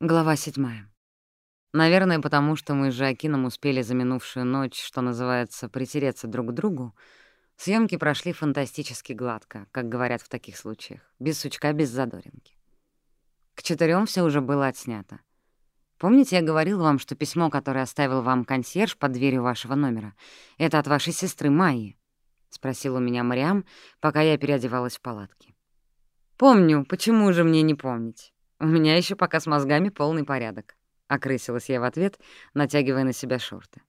Глава седьмая. Наверное, потому что мы с Жакином успели за минувшую ночь, что называется, притереться друг к другу, съемки прошли фантастически гладко, как говорят в таких случаях, без сучка, без задоринки. К четырем все уже было отснято. Помните, я говорил вам, что письмо, которое оставил вам консьерж под дверью вашего номера, это от вашей сестры Майи? — спросил у меня Мариам, пока я переодевалась в палатке. «Помню, почему же мне не помнить?» «У меня еще пока с мозгами полный порядок», — окрысилась я в ответ, натягивая на себя шорты.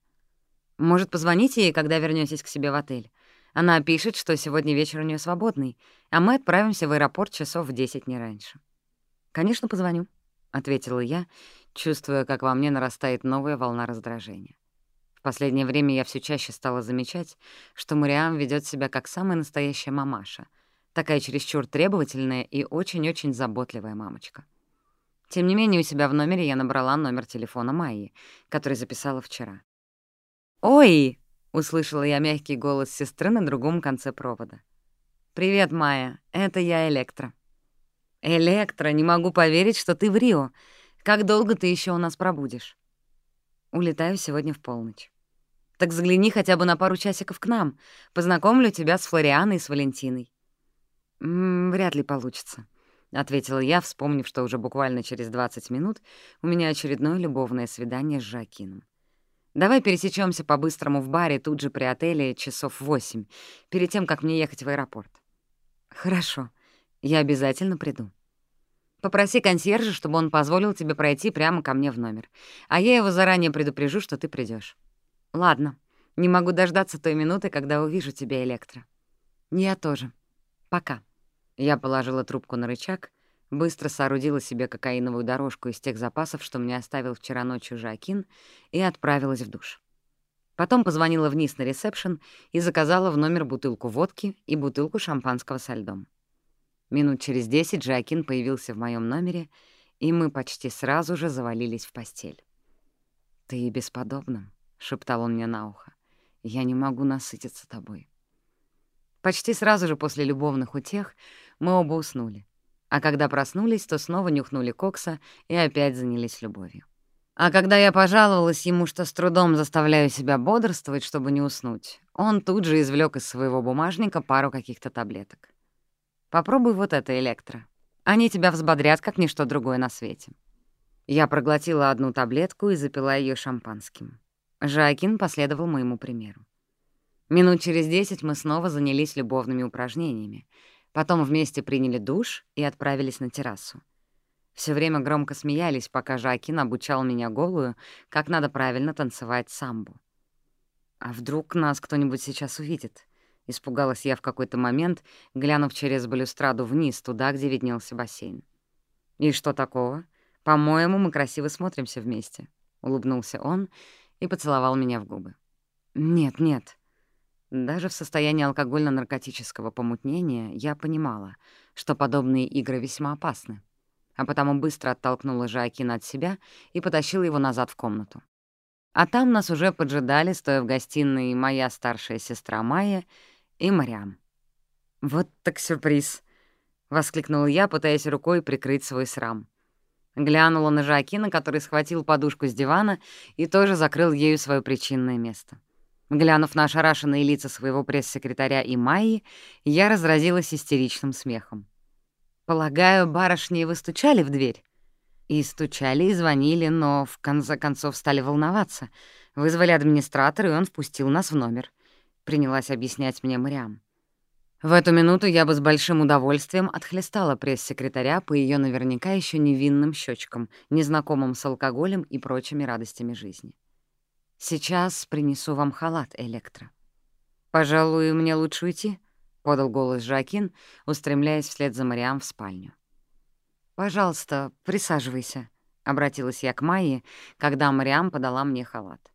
«Может, позвоните ей, когда вернётесь к себе в отель? Она пишет, что сегодня вечер у неё свободный, а мы отправимся в аэропорт часов в десять, не раньше». «Конечно, позвоню», — ответила я, чувствуя, как во мне нарастает новая волна раздражения. В последнее время я все чаще стала замечать, что Мариам ведёт себя как самая настоящая мамаша, такая чересчур требовательная и очень-очень заботливая мамочка. Тем не менее, у себя в номере я набрала номер телефона Майи, который записала вчера. «Ой!» — услышала я мягкий голос сестры на другом конце провода. «Привет, Майя, это я Электро». «Электро, не могу поверить, что ты в Рио. Как долго ты еще у нас пробудешь?» «Улетаю сегодня в полночь». «Так взгляни хотя бы на пару часиков к нам. Познакомлю тебя с Флорианой и с Валентиной». «М -м, «Вряд ли получится». — ответила я, вспомнив, что уже буквально через 20 минут у меня очередное любовное свидание с Жакином. «Давай пересечемся по-быстрому в баре тут же при отеле часов восемь, перед тем, как мне ехать в аэропорт». «Хорошо, я обязательно приду». Попроси консьержа, чтобы он позволил тебе пройти прямо ко мне в номер, а я его заранее предупрежу, что ты придешь. Ладно, не могу дождаться той минуты, когда увижу тебя, Электро. Я тоже. Пока. Я положила трубку на рычаг, быстро соорудила себе кокаиновую дорожку из тех запасов, что мне оставил вчера ночью Жакин, и отправилась в душ. Потом позвонила вниз на ресепшн и заказала в номер бутылку водки и бутылку шампанского со льдом. Минут через десять Жакин появился в моем номере, и мы почти сразу же завалились в постель. «Ты бесподобна», — шептал он мне на ухо. «Я не могу насытиться тобой». Почти сразу же после любовных утех мы оба уснули. А когда проснулись, то снова нюхнули кокса и опять занялись любовью. А когда я пожаловалась ему, что с трудом заставляю себя бодрствовать, чтобы не уснуть, он тут же извлек из своего бумажника пару каких-то таблеток. «Попробуй вот это, Электро. Они тебя взбодрят, как ничто другое на свете». Я проглотила одну таблетку и запила ее шампанским. Жакин последовал моему примеру. Минут через десять мы снова занялись любовными упражнениями, Потом вместе приняли душ и отправились на террасу. Все время громко смеялись, пока Жакин обучал меня голую, как надо правильно танцевать самбу. «А вдруг нас кто-нибудь сейчас увидит?» — испугалась я в какой-то момент, глянув через балюстраду вниз, туда, где виднелся бассейн. «И что такого? По-моему, мы красиво смотримся вместе», — улыбнулся он и поцеловал меня в губы. «Нет, нет», даже в состоянии алкогольно-наркотического помутнения я понимала, что подобные игры весьма опасны, а потому быстро оттолкнула Жакина от себя и потащила его назад в комнату. А там нас уже поджидали, стоя в гостиной, моя старшая сестра Майя и Мариам. «Вот так сюрприз!» — воскликнула я, пытаясь рукой прикрыть свой срам. Глянула на Жакина, который схватил подушку с дивана и тоже закрыл ею свое причинное место. Глянув на ошарашенные лица своего пресс-секретаря и Майи, я разразилась истеричным смехом. «Полагаю, барышни вы стучали в дверь?» И стучали, и звонили, но в конце концов стали волноваться. Вызвали администратора, и он впустил нас в номер. Принялась объяснять мне Мариам. В эту минуту я бы с большим удовольствием отхлестала пресс-секретаря по ее наверняка еще невинным щечкам, незнакомым с алкоголем и прочими радостями жизни. «Сейчас принесу вам халат, Электро». «Пожалуй, мне лучше уйти», — подал голос Жакин, устремляясь вслед за Мариам в спальню. «Пожалуйста, присаживайся», — обратилась я к Майе, когда Мариам подала мне халат.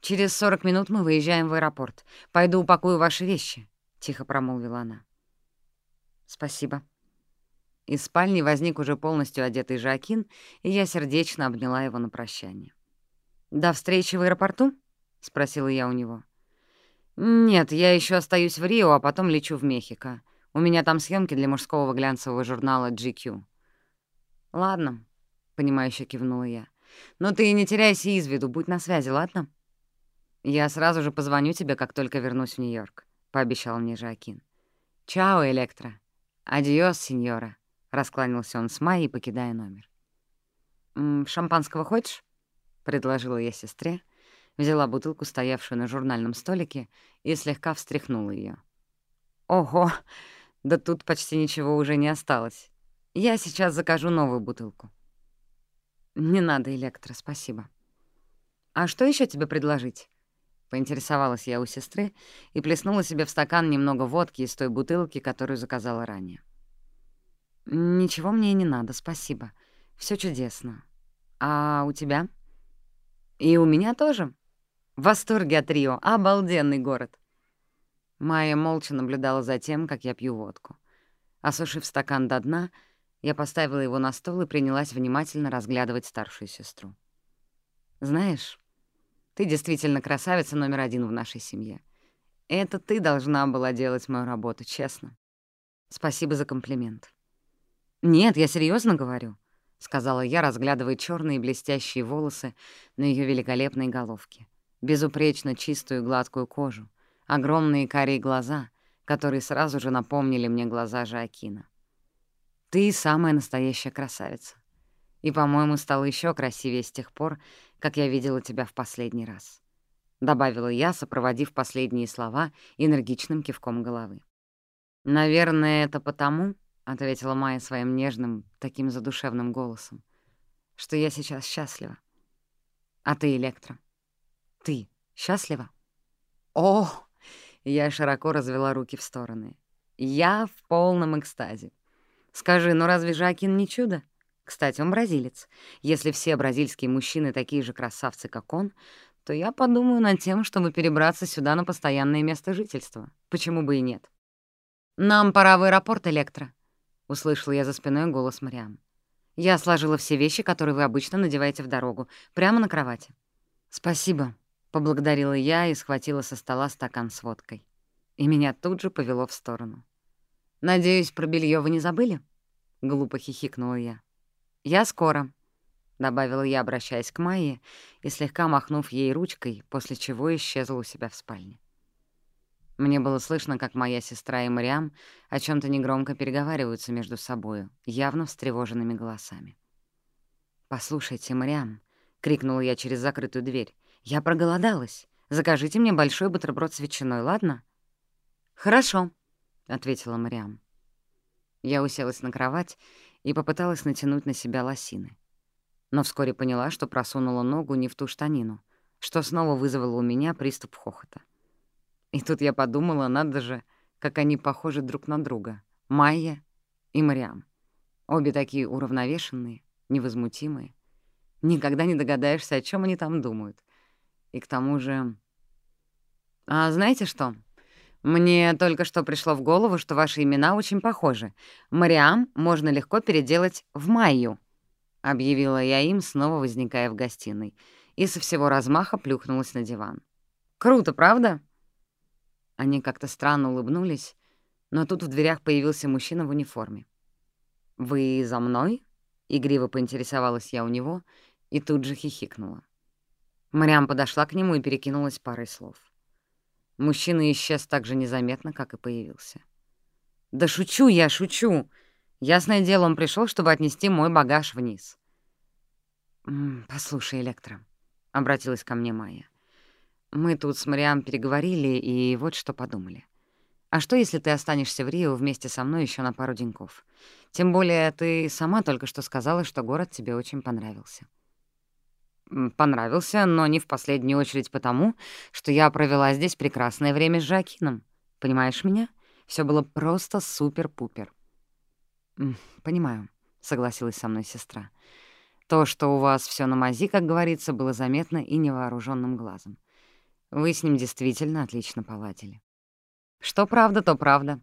«Через сорок минут мы выезжаем в аэропорт. Пойду упакую ваши вещи», — тихо промолвила она. «Спасибо». Из спальни возник уже полностью одетый Жакин, и я сердечно обняла его на прощание. «До встречи в аэропорту?» — спросила я у него. «Нет, я еще остаюсь в Рио, а потом лечу в Мехико. У меня там съемки для мужского глянцевого журнала GQ». «Ладно, понимающе кивнула я. «Но ты не теряйся из виду, будь на связи, ладно?» «Я сразу же позвоню тебе, как только вернусь в Нью-Йорк», — пообещал мне Жоакин. «Чао, Электро. Адиос, сеньора», — раскланялся он с Майей, покидая номер. «М -м, «Шампанского хочешь?» — предложила я сестре, взяла бутылку, стоявшую на журнальном столике, и слегка встряхнула ее. «Ого! Да тут почти ничего уже не осталось. Я сейчас закажу новую бутылку». «Не надо, Электро, спасибо». «А что еще тебе предложить?» Поинтересовалась я у сестры и плеснула себе в стакан немного водки из той бутылки, которую заказала ранее. «Ничего мне не надо, спасибо. Все чудесно. А у тебя?» «И у меня тоже. В восторге от Рио. Обалденный город». Майя молча наблюдала за тем, как я пью водку. Осушив стакан до дна, я поставила его на стол и принялась внимательно разглядывать старшую сестру. «Знаешь, ты действительно красавица номер один в нашей семье. Это ты должна была делать мою работу, честно. Спасибо за комплимент». «Нет, я серьезно говорю», — сказала я, разглядывая черные блестящие волосы на ее великолепной головке, безупречно чистую гладкую кожу, огромные карие глаза, которые сразу же напомнили мне глаза Жакина. «Ты самая настоящая красавица. И, по-моему, стала еще красивее с тех пор, как я видела тебя в последний раз», — добавила я, сопроводив последние слова энергичным кивком головы. «Наверное, это потому», — ответила Майя своим нежным, таким задушевным голосом, «что я сейчас счастлива. А ты, Электро, ты счастлива?» «О!» — я широко развела руки в стороны. «Я в полном экстазе. Скажи, ну разве Жакин не чудо?» Кстати, он бразилец. Если все бразильские мужчины такие же красавцы, как он, то я подумаю над тем, чтобы перебраться сюда на постоянное место жительства. Почему бы и нет? «Нам пора в аэропорт, Электро», — услышала я за спиной голос Мариам. «Я сложила все вещи, которые вы обычно надеваете в дорогу, прямо на кровати». «Спасибо», — поблагодарила я и схватила со стола стакан с водкой. И меня тут же повело в сторону. «Надеюсь, про белье вы не забыли?» — глупо хихикнула я. «Я скоро», — добавила я, обращаясь к Майе и слегка махнув ей ручкой, после чего исчезла у себя в спальне. Мне было слышно, как моя сестра и Мариам о чем то негромко переговариваются между собою, явно встревоженными голосами. «Послушайте, Мариам», — крикнула я через закрытую дверь, — «я проголодалась. Закажите мне большой бутерброд с ветчиной, ладно?» «Хорошо», — ответила Мариам. Я уселась на кровать и попыталась натянуть на себя лосины. Но вскоре поняла, что просунула ногу не в ту штанину, что снова вызвало у меня приступ хохота. И тут я подумала, надо же, как они похожи друг на друга — Майя и Мариам. Обе такие уравновешенные, невозмутимые. Никогда не догадаешься, о чем они там думают. И к тому же... А знаете что? «Мне только что пришло в голову, что ваши имена очень похожи. Мариам можно легко переделать в Майю», — объявила я им, снова возникая в гостиной, и со всего размаха плюхнулась на диван. «Круто, правда?» Они как-то странно улыбнулись, но тут в дверях появился мужчина в униформе. «Вы за мной?» — игриво поинтересовалась я у него и тут же хихикнула. Мариам подошла к нему и перекинулась парой слов. Мужчина исчез так же незаметно, как и появился. «Да шучу я, шучу! Ясное дело, он пришел, чтобы отнести мой багаж вниз». «Послушай, Электро», — обратилась ко мне Майя, — «Мы тут с Мариам переговорили и вот что подумали. А что, если ты останешься в Рио вместе со мной еще на пару деньков? Тем более ты сама только что сказала, что город тебе очень понравился» понравился, но не в последнюю очередь потому, что я провела здесь прекрасное время с Жакином. Понимаешь меня? Все было просто супер-пупер. «Понимаю», — согласилась со мной сестра. «То, что у вас все на мази, как говорится, было заметно и невооруженным глазом. Вы с ним действительно отлично поладили». «Что правда, то правда».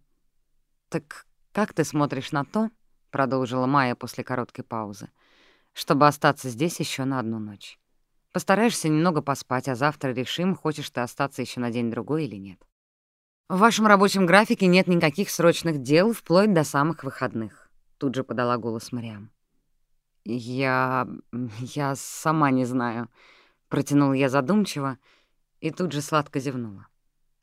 «Так как ты смотришь на то?» — продолжила Майя после короткой паузы чтобы остаться здесь еще на одну ночь. Постараешься немного поспать, а завтра решим, хочешь ты остаться еще на день-другой или нет. В вашем рабочем графике нет никаких срочных дел, вплоть до самых выходных, — тут же подала голос Мариам. «Я... я сама не знаю», — протянул я задумчиво и тут же сладко зевнула.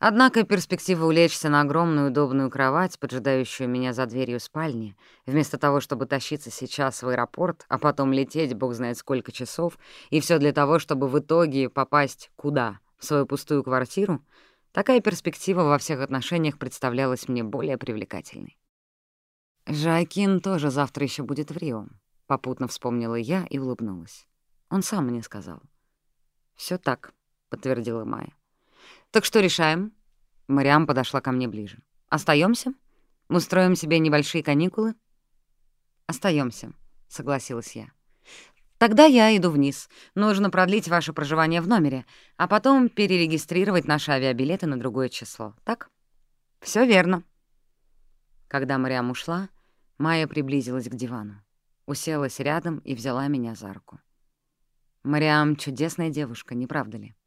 Однако перспектива улечься на огромную удобную кровать, поджидающую меня за дверью спальни, вместо того, чтобы тащиться сейчас в аэропорт, а потом лететь бог знает сколько часов, и все для того, чтобы в итоге попасть куда? В свою пустую квартиру? Такая перспектива во всех отношениях представлялась мне более привлекательной. Жакин тоже завтра еще будет в Рио. Попутно вспомнила я и улыбнулась. Он сам мне сказал. Все так», — подтвердила Майя. «Так что решаем?» Мариам подошла ко мне ближе. Остаемся? Устроим себе небольшие каникулы?» Остаемся, согласилась я. «Тогда я иду вниз. Нужно продлить ваше проживание в номере, а потом перерегистрировать наши авиабилеты на другое число, так?» Все верно». Когда Мариам ушла, Майя приблизилась к дивану, уселась рядом и взяла меня за руку. Мариам — чудесная девушка, не правда ли? Да, сущий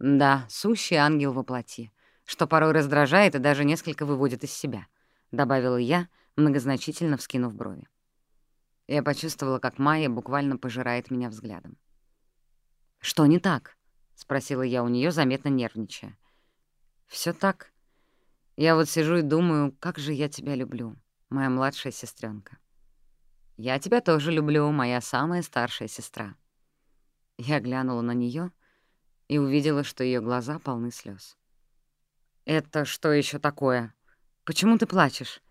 ангел во плоти, что порой раздражает и даже несколько выводит из себя, — добавила я, многозначительно вскинув брови. Я почувствовала, как Майя буквально пожирает меня взглядом. «Что не так?» — спросила я у нее, заметно нервничая. Все так. Я вот сижу и думаю, как же я тебя люблю, моя младшая сестренка. Я тебя тоже люблю, моя самая старшая сестра. Я глянула на нее и увидела, что ее глаза полны слез. «Это что еще такое? Почему ты плачешь?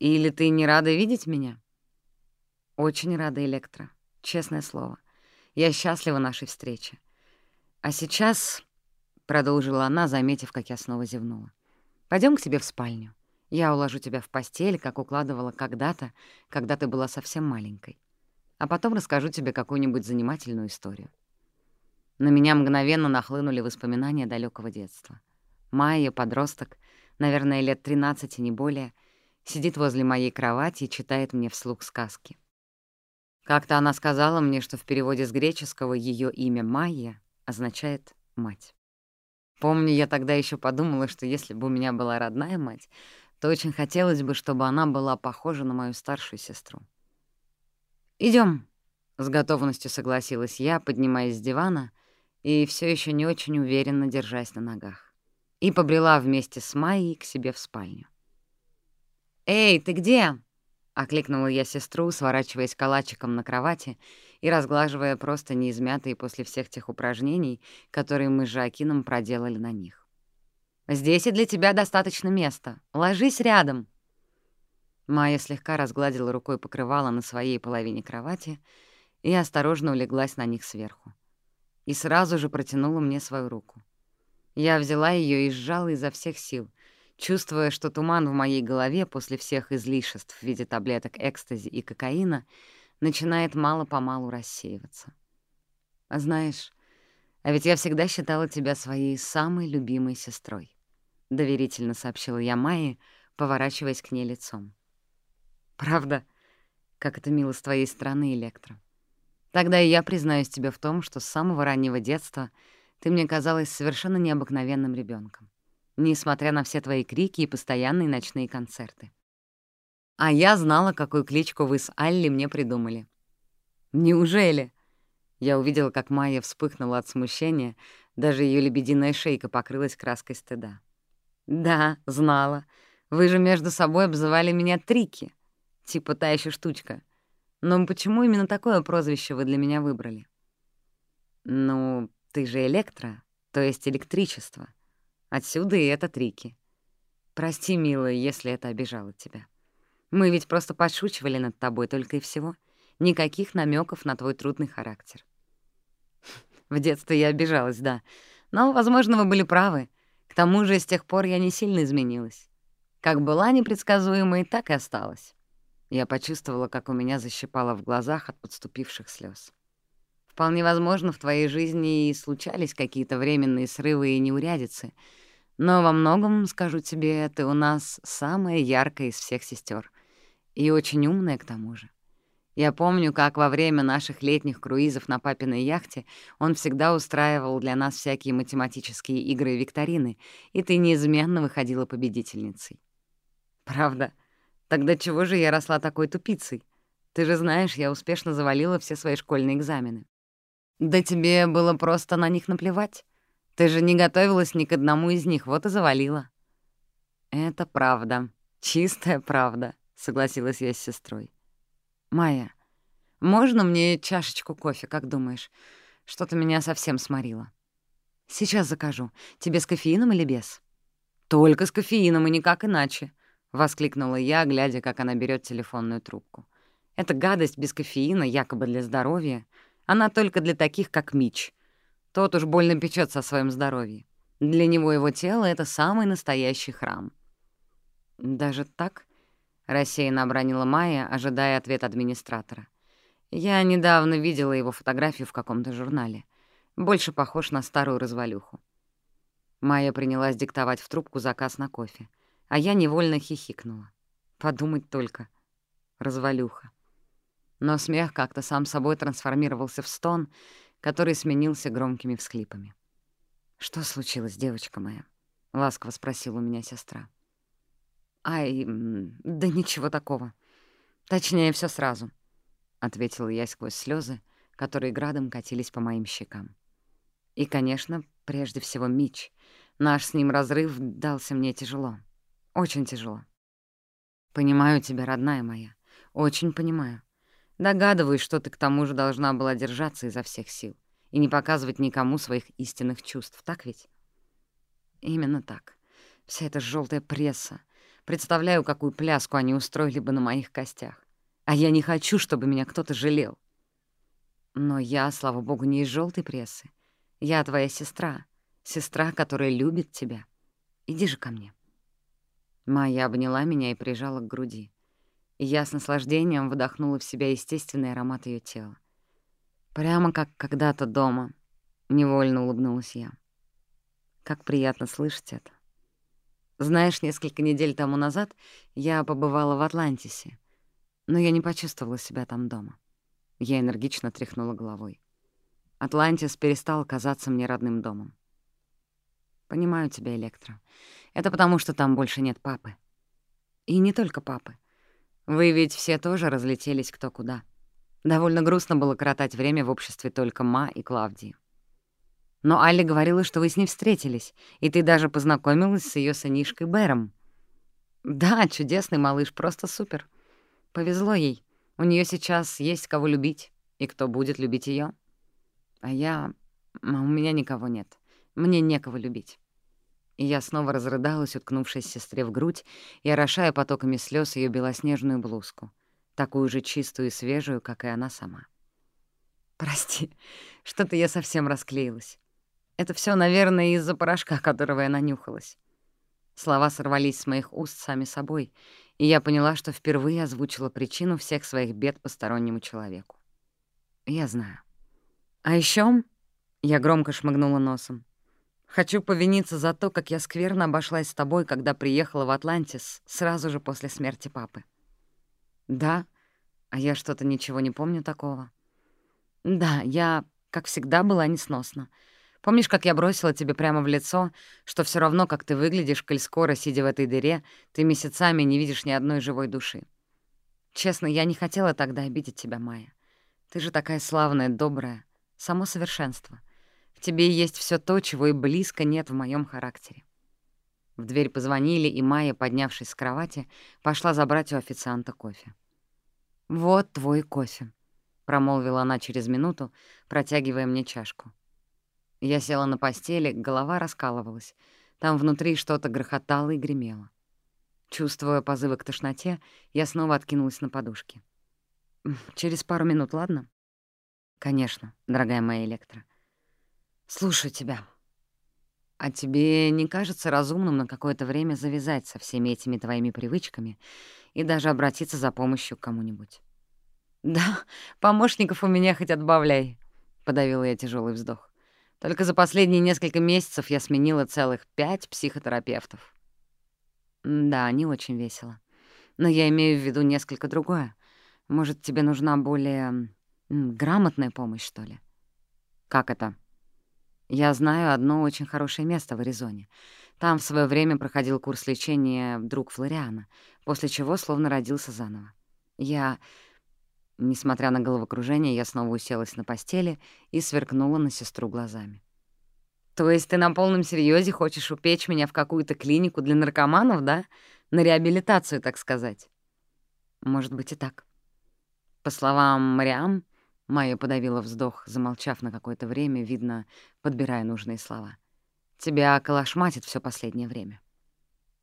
Или ты не рада видеть меня?» «Очень рада, Электро, честное слово. Я счастлива нашей встрече. А сейчас...» — продолжила она, заметив, как я снова зевнула. Пойдем к тебе в спальню. Я уложу тебя в постель, как укладывала когда-то, когда ты была совсем маленькой. А потом расскажу тебе какую-нибудь занимательную историю». На меня мгновенно нахлынули воспоминания далекого детства. Майя, подросток, наверное, лет 13 и не более, сидит возле моей кровати и читает мне вслух сказки. Как-то она сказала мне, что в переводе с греческого ее имя Майя означает «мать». Помню, я тогда еще подумала, что если бы у меня была родная мать, то очень хотелось бы, чтобы она была похожа на мою старшую сестру. Идем, с готовностью согласилась я, поднимаясь с дивана — и все еще не очень уверенно держась на ногах, и побрела вместе с Майей к себе в спальню. «Эй, ты где?» — окликнула я сестру, сворачиваясь калачиком на кровати и разглаживая просто неизмятые после всех тех упражнений, которые мы с Жакином проделали на них. «Здесь и для тебя достаточно места. Ложись рядом!» Майя слегка разгладила рукой покрывало на своей половине кровати и осторожно улеглась на них сверху. и сразу же протянула мне свою руку. Я взяла ее и сжала изо всех сил, чувствуя, что туман в моей голове после всех излишеств в виде таблеток экстази и кокаина начинает мало-помалу рассеиваться. А знаешь, а ведь я всегда считала тебя своей самой любимой сестрой, — доверительно сообщила я Майе, поворачиваясь к ней лицом. «Правда? Как это мило с твоей стороны, Электро. Тогда и я признаюсь тебе в том, что с самого раннего детства ты мне казалась совершенно необыкновенным ребенком, несмотря на все твои крики и постоянные ночные концерты. А я знала, какую кличку вы с Алли мне придумали. Неужели? Я увидела, как Майя вспыхнула от смущения, даже ее лебединая шейка покрылась краской стыда. «Да, знала. Вы же между собой Но почему именно такое прозвище вы для меня выбрали? Ну, ты же электро, то есть электричество. Отсюда и это трики. Прости, милая, если это обижало тебя. Мы ведь просто подшучивали над тобой только и всего. Никаких намеков на твой трудный характер. В детстве я обижалась, да. Но, возможно, вы были правы. К тому же с тех пор я не сильно изменилась. Как была непредсказуемой, так и осталась. Я почувствовала, как у меня защипало в глазах от подступивших слез. Вполне возможно, в твоей жизни и случались какие-то временные срывы и неурядицы, но во многом, скажу тебе, ты у нас самая яркая из всех сестер и очень умная к тому же. Я помню, как во время наших летних круизов на папиной яхте он всегда устраивал для нас всякие математические игры и викторины, и ты неизменно выходила победительницей. Правда, — Тогда чего же я росла такой тупицей? Ты же знаешь, я успешно завалила все свои школьные экзамены. Да тебе было просто на них наплевать. Ты же не готовилась ни к одному из них, вот и завалила. Это правда, чистая правда, согласилась я с сестрой. Майя, можно мне чашечку кофе, как думаешь? Что-то меня совсем сморило. Сейчас закажу. Тебе с кофеином или без? Только с кофеином и никак иначе, воскликнула я, глядя, как она берет телефонную трубку. Эта гадость без кофеина, якобы для здоровья, она только для таких, как Мич. Тот уж больно печется о своем здоровье. Для него его тело — это самый настоящий храм. «Даже так?» — рассеянно обронила Майя, ожидая ответ администратора. «Я недавно видела его фотографию в каком-то журнале. Больше похож на старую развалюху». Майя принялась диктовать в трубку заказ на кофе, а я невольно хихикнула. Подумать только. Развалюха но смех как-то сам собой трансформировался в стон, который сменился громкими всхлипами. «Что случилось, девочка моя?» — ласково спросила у меня сестра. «Ай, да ничего такого. Точнее, все сразу», — ответила я сквозь слезы, которые градом катились по моим щекам. И, конечно, прежде всего Мич. Наш с ним разрыв дался мне тяжело. Очень тяжело. Понимаю тебя, родная моя. Очень понимаю. Догадываюсь, что ты к тому же должна была держаться изо всех сил и не показывать никому своих истинных чувств, так ведь? Именно так. Вся эта желтая пресса. Представляю, какую пляску они устроили бы на моих костях. А я не хочу, чтобы меня кто-то жалел. Но я, слава богу, не из желтой прессы. Я твоя сестра, сестра, которая любит тебя. Иди же ко мне. Майя обняла меня и прижала к груди и я с наслаждением вдохнула в себя естественный аромат ее тела. Прямо как когда-то дома, невольно улыбнулась я. Как приятно слышать это. Знаешь, несколько недель тому назад я побывала в Атлантисе, но я не почувствовала себя там дома. Я энергично тряхнула головой. Атлантис перестал казаться мне родным домом. Понимаю тебя, Электро. Это потому, что там больше нет папы. И не только папы. Вы ведь все тоже разлетелись кто куда. Довольно грустно было коротать время в обществе только Ма и Клавдии. Но Алли говорила, что вы с ней встретились, и ты даже познакомилась с ее сынишкой Бэром. Да, чудесный малыш, просто супер. Повезло ей. У нее сейчас есть кого любить, и кто будет любить ее. А я... А у меня никого нет. Мне некого любить. И я снова разрыдалась, уткнувшись сестре в грудь и орошая потоками слез ее белоснежную блузку, такую же чистую и свежую, как и она сама. «Прости, что-то я совсем расклеилась. Это все, наверное, из-за порошка, которого я нанюхалась». Слова сорвались с моих уст сами собой, и я поняла, что впервые озвучила причину всех своих бед постороннему человеку. Я знаю. А еще я громко шмыгнула носом. Хочу повиниться за то, как я скверно обошлась с тобой, когда приехала в Атлантис сразу же после смерти папы. Да, а я что-то ничего не помню такого. Да, я, как всегда, была несносна. Помнишь, как я бросила тебе прямо в лицо, что все равно, как ты выглядишь, коль скоро, сидя в этой дыре, ты месяцами не видишь ни одной живой души? Честно, я не хотела тогда обидеть тебя, Майя. Ты же такая славная, добрая, само совершенство — тебе есть все то, чего и близко нет в моем характере». В дверь позвонили, и Майя, поднявшись с кровати, пошла забрать у официанта кофе. «Вот твой кофе», — промолвила она через минуту, протягивая мне чашку. Я села на постели, голова раскалывалась. Там внутри что-то грохотало и гремело. Чувствуя Слушаю тебя. А тебе не кажется разумным на какое-то время завязать со всеми этими твоими привычками и даже обратиться за помощью к кому-нибудь? Да, помощников у меня хоть отбавляй, — подавила я тяжелый вздох. Только за последние несколько месяцев я сменила целых пять психотерапевтов. Да, не очень весело. Но я имею в виду несколько другое. Может, тебе нужна более грамотная помощь, что ли? Как это? — Я знаю одно очень хорошее место в Аризоне. Там в свое время проходил курс лечения друг Флориана, после чего словно родился заново. Я... Несмотря на головокружение, я снова уселась на постели и сверкнула на сестру глазами. «То есть ты на полном серьезе хочешь упечь меня в какую-то клинику для наркоманов, да? На реабилитацию, так сказать?» «Может быть и так». По словам Мариам, Майя подавила вздох, замолчав на какое-то время, видно, подбирая нужные слова. «Тебя колошматит все последнее время».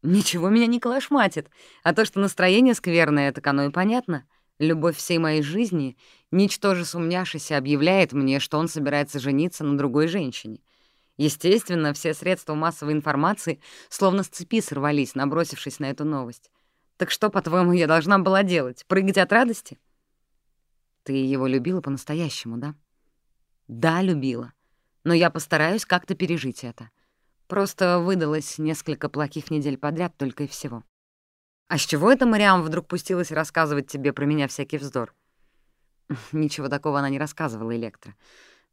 «Ничего меня не колошматит, а то, что настроение скверное, так оно и понятно». Любовь всей моей жизни, ничтоже сумняшися, объявляет мне, что он собирается жениться на другой женщине. Естественно, все средства массовой информации словно с цепи сорвались, набросившись на эту новость. Так что, по-твоему, я должна была делать? Прыгать от радости? Ты его любила по-настоящему, да? Да, любила. Но я постараюсь как-то пережить это. Просто выдалось несколько плохих недель подряд только и всего. «А с чего это Мариам вдруг пустилась рассказывать тебе про меня всякий вздор?» Ничего такого она не рассказывала, Электро.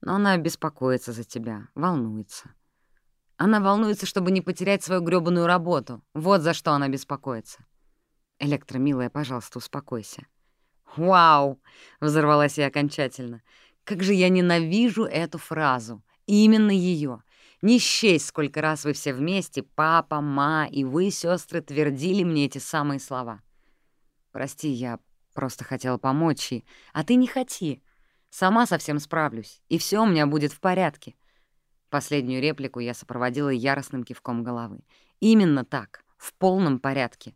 Но она беспокоится за тебя, волнуется. Она волнуется, чтобы не потерять свою грёбаную работу. Вот за что она беспокоится. Электро, милая, пожалуйста, успокойся. «Вау!» — взорвалась я окончательно. «Как же я ненавижу эту фразу! Именно ее. Не счесть, сколько раз вы все вместе, папа, ма и вы, сестры, твердили мне эти самые слова. Прости, я просто хотела помочь, и... А ты не хоти. Сама совсем справлюсь, и все у меня будет в порядке. Последнюю реплику я сопроводила яростным кивком головы. Именно так, в полном порядке.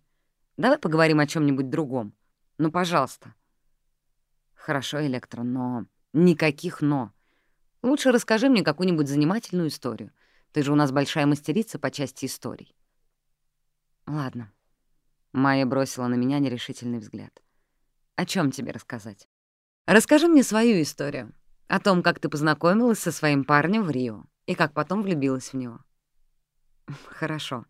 Давай поговорим о чем нибудь другом. Ну, пожалуйста. Хорошо, Электро, но никаких «но». Лучше расскажи мне какую-нибудь занимательную историю. Ты же у нас большая мастерица по части историй. Ладно. Майя бросила на меня нерешительный взгляд. О чем тебе рассказать? Расскажи мне свою историю. О том, как ты познакомилась со своим парнем в Рио и как потом влюбилась в него. Хорошо.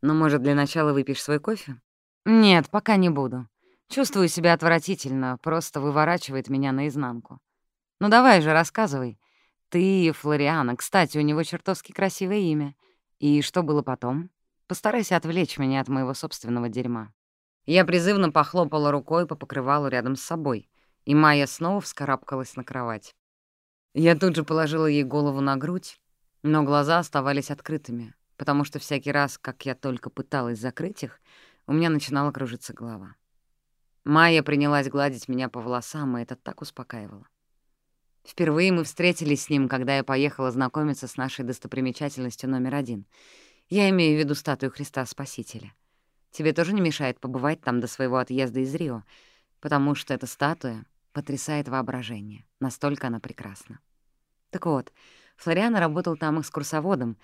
Но, может, для начала выпьешь свой кофе? Нет, пока не буду. Чувствую себя отвратительно, просто выворачивает меня наизнанку. Ну давай же, рассказывай. Ты Флориана. Кстати, у него чертовски красивое имя. И что было потом? Постарайся отвлечь меня от моего собственного дерьма. Я призывно похлопала рукой по покрывалу рядом с собой, и Майя снова вскарабкалась на кровать. Я тут же положила ей голову на грудь, но глаза оставались открытыми, потому что всякий раз, как я только пыталась закрыть их, у меня начинала кружиться голова. Майя принялась гладить меня по волосам, и это так успокаивало. Впервые мы встретились с ним, когда я поехала знакомиться с нашей достопримечательностью номер один. Я имею в виду статую Христа Спасителя. Тебе тоже не мешает побывать там до своего отъезда из Рио, потому что эта статуя потрясает воображение. Настолько она прекрасна. Так вот, Флориана работал там экскурсоводом,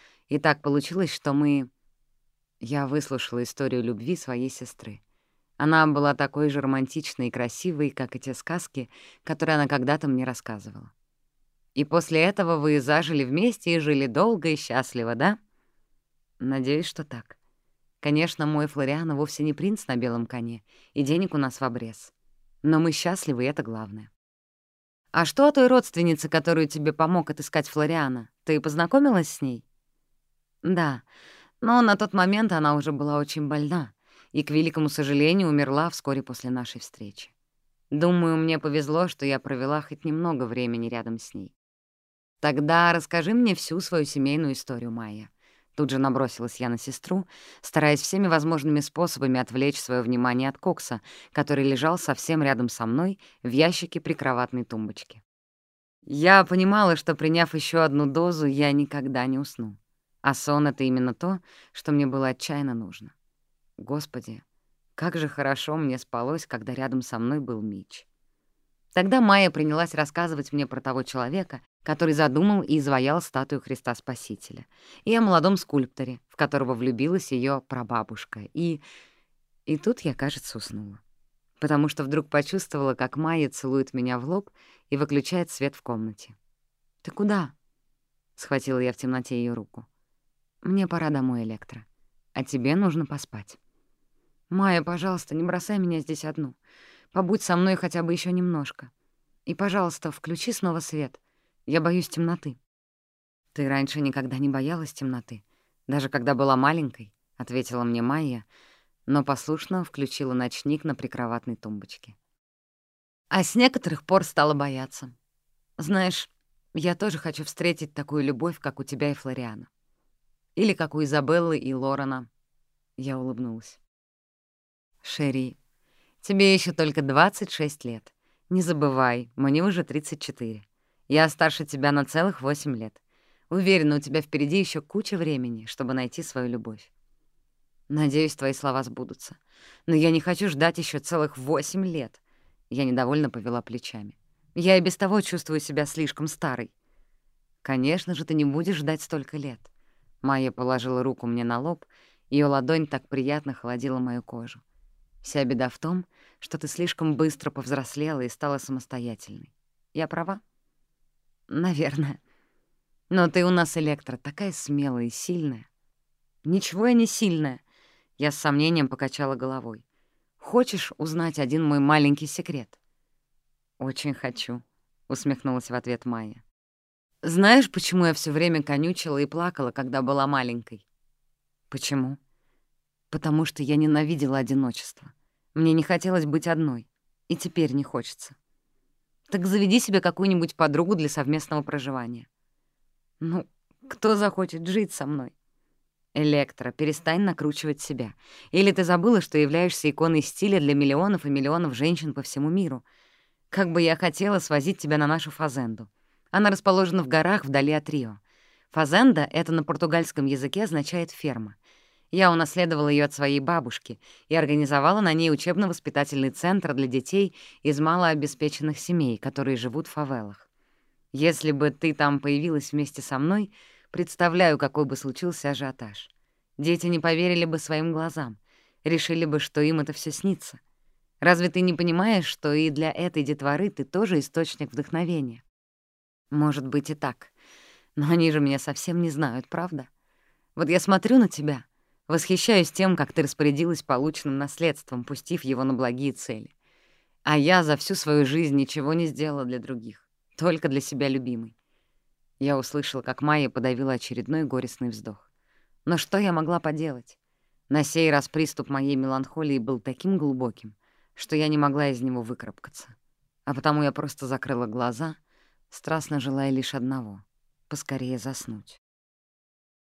и так получилось, что мы... Я выслушала историю любви своей сестры. Она была такой же романтичной и красивой, как и те сказки, которые она когда-то мне рассказывала. И после этого вы зажили вместе и жили долго и счастливо, да? Надеюсь, что так. Конечно, мой Флориана вовсе не принц на белом коне, и денег у нас в обрез. Но мы счастливы, и это главное. А что о той родственнице, которую тебе помог отыскать Флориана? Ты познакомилась с ней? Да, но на тот момент она уже была очень больна и, к великому сожалению, умерла вскоре после нашей встречи. Думаю, мне повезло, что я провела хоть немного времени рядом с ней. Тогда расскажи мне всю свою семейную историю, Майя. Тут же набросилась я на сестру, стараясь всеми возможными способами отвлечь свое внимание от Кокса, который лежал совсем рядом со мной в ящике прикроватной тумбочки. Я понимала, что, приняв еще одну дозу, я никогда не усну. А сон — это именно то, что мне было отчаянно нужно. Господи, как же хорошо мне спалось, когда рядом со мной был Мич. Тогда Майя принялась рассказывать мне про того человека, который задумал и изваял статую Христа Спасителя, и о молодом скульпторе, в которого влюбилась ее прабабушка. И... И тут я, кажется, уснула. Потому что вдруг почувствовала, как Майя целует меня в лоб и выключает свет в комнате. «Ты куда?» — схватила я в темноте ее руку. «Мне пора домой, Электро. А тебе нужно поспать». «Майя, пожалуйста, не бросай меня здесь одну. Побудь со мной хотя бы еще немножко. И, пожалуйста, включи снова свет. Я боюсь темноты». «Ты раньше никогда не боялась темноты, даже когда была маленькой», — ответила мне Майя, но послушно включила ночник на прикроватной тумбочке. А с некоторых пор стала бояться. Знаешь, я тоже хочу встретить такую любовь, как у тебя и Флориана. Или как у Изабеллы и Лорена. Я улыбнулась. Шерри, тебе еще только 26 лет. Не забывай, мне уже 34. Я старше тебя на целых 8 лет. Уверена, у тебя впереди еще куча времени, чтобы найти свою любовь. Надеюсь, твои слова сбудутся. Но я не хочу ждать еще целых восемь лет. Я недовольно повела плечами. Я и без того чувствую себя слишком старой. Конечно же, ты не будешь ждать столько лет. Майя положила руку мне на лоб, ее ладонь так приятно холодила мою кожу. Вся беда в том, что ты слишком быстро повзрослела и стала самостоятельной. Я права? Наверное. Но ты у нас, Электро, такая смелая и сильная. Ничего я не сильная. Я с сомнением покачала головой. Хочешь узнать один мой маленький секрет? Очень хочу, усмехнулась в ответ Майя. Знаешь, почему я все время конючила и плакала, когда была маленькой? Почему? Потому что я ненавидела одиночество. Мне не хотелось быть одной. И теперь не хочется. Так заведи себе какую-нибудь подругу для совместного проживания. Ну, кто захочет жить со мной? Электро, перестань накручивать себя. Или ты забыла, что являешься иконой стиля для миллионов и миллионов женщин по всему миру. Как бы я хотела свозить тебя на нашу фазенду — Она расположена в горах вдали от Рио. Фазенда — это на португальском языке означает «ферма». Я унаследовала ее от своей бабушки и организовала на ней учебно-воспитательный центр для детей из малообеспеченных семей, которые живут в фавелах. Если бы ты там появилась вместе со мной, представляю, какой бы случился ажиотаж. Дети не поверили бы своим глазам, решили бы, что им это все снится. Разве ты не понимаешь, что и для этой детворы ты тоже источник вдохновения? Может быть и так. Но они же меня совсем не знают, правда? Вот я смотрю на тебя, восхищаюсь тем, как ты распорядилась полученным наследством, пустив его на благие цели. А я за всю свою жизнь ничего не сделала для других, только для себя любимой. Я услышала, как Майя подавила очередной горестный вздох. Но что я могла поделать? На сей раз приступ моей меланхолии был таким глубоким, что я не могла из него выкарабкаться. А потому я просто закрыла глаза страстно желая лишь одного — поскорее заснуть.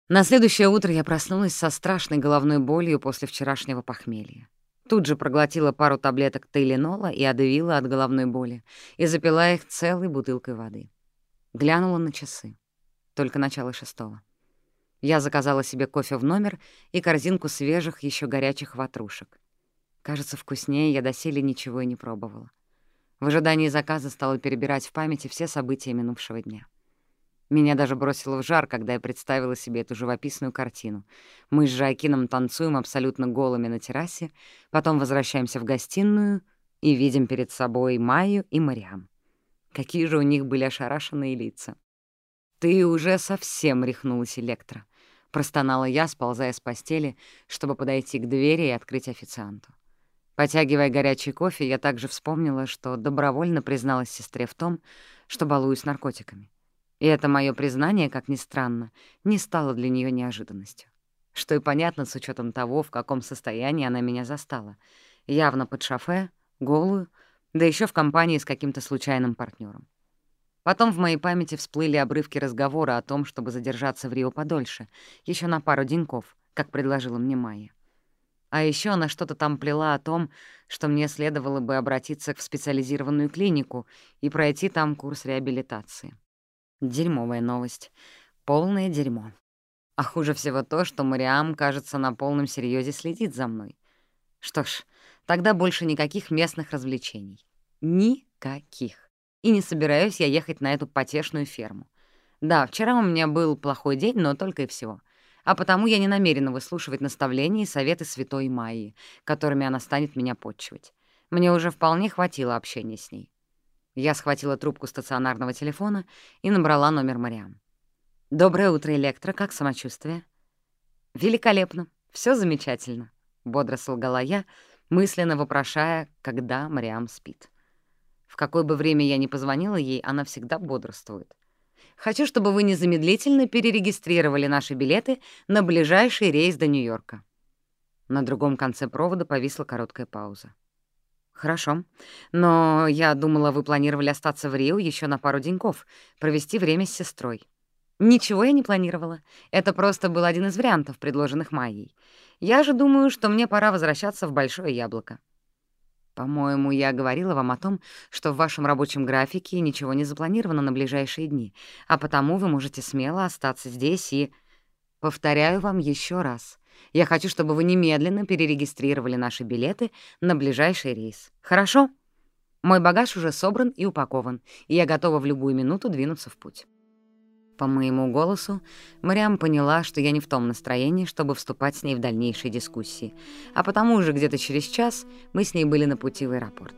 На следующее утро я проснулась со страшной головной болью после вчерашнего похмелья. Тут же проглотила пару таблеток Тейленола и Адевила от головной боли и запила их целой бутылкой воды. Глянула на часы. Только начало шестого. Я заказала себе кофе в номер и корзинку свежих, еще горячих ватрушек. Кажется, вкуснее я доселе ничего и не пробовала. В ожидании заказа стала перебирать в памяти все события минувшего дня. Меня даже бросило в жар, когда я представила себе эту живописную картину. Мы с Жакином танцуем абсолютно голыми на террасе, потом возвращаемся в гостиную и видим перед собой Майю и Мариам. Какие же у них были ошарашенные лица. «Ты уже совсем рехнулась, Электро», — простонала я, сползая с постели, чтобы подойти к двери и открыть официанту. Потягивая горячий кофе, я также вспомнила, что добровольно призналась сестре в том, что балуюсь наркотиками. И это мое признание, как ни странно, не стало для нее неожиданностью. Что и понятно с учетом того, в каком состоянии она меня застала. Явно под шофе, голую, да еще в компании с каким-то случайным партнером. Потом в моей памяти всплыли обрывки разговора о том, чтобы задержаться в Рио подольше, еще на пару деньков, как предложила мне Майя. А еще она что-то там плела о том, что мне следовало бы обратиться в специализированную клинику и пройти там курс реабилитации. Дерьмовая новость. Полное дерьмо. А хуже всего то, что Мариам, кажется, на полном серьезе следит за мной. Что ж, тогда больше никаких местных развлечений. Никаких. И не собираюсь я ехать на эту потешную ферму. Да, вчера у меня был плохой день, но только и всего. А потому я не намерена выслушивать наставления и советы святой Майи, которыми она станет меня подчивать. Мне уже вполне хватило общения с ней. Я схватила трубку стационарного телефона и набрала номер Мариам. «Доброе утро, Электро. Как самочувствие?» «Великолепно. Все замечательно», — бодро солгала я, мысленно вопрошая, когда Мариам спит. В какое бы время я ни позвонила ей, она всегда бодрствует. Хочу, чтобы вы незамедлительно перерегистрировали наши билеты на ближайший рейс до Нью-Йорка». На другом конце провода повисла короткая пауза. «Хорошо. Но я думала, вы планировали остаться в Рио еще на пару деньков, провести время с сестрой». «Ничего я не планировала. Это просто был один из вариантов, предложенных Майей. Я же думаю, что мне пора возвращаться в Большое Яблоко». По-моему, я говорила вам о том, что в вашем рабочем графике ничего не запланировано на ближайшие дни, а потому вы можете смело остаться здесь и... Повторяю вам еще раз. Я хочу, чтобы вы немедленно перерегистрировали наши билеты на ближайший рейс. Хорошо? Мой багаж уже собран и упакован, и я готова в любую минуту двинуться в путь. По моему голосу Мариам поняла, что я не в том настроении, чтобы вступать с ней в дальнейшие дискуссии, а потому уже где-то через час мы с ней были на пути в аэропорт.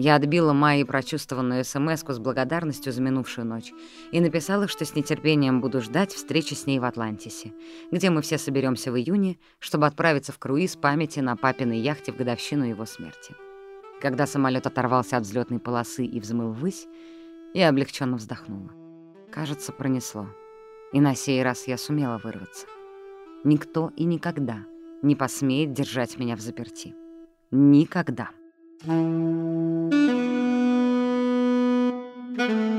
Я отбила Майи прочувствованную смс с благодарностью за минувшую ночь и написала, что с нетерпением буду ждать встречи с ней в Атлантисе, где мы все соберемся в июне, чтобы отправиться в круиз памяти на папиной яхте в годовщину его смерти. Кажется, пронесло. И на сей раз я сумела вырваться. Никто и никогда не посмеет держать меня в заперти. Никогда. Никогда.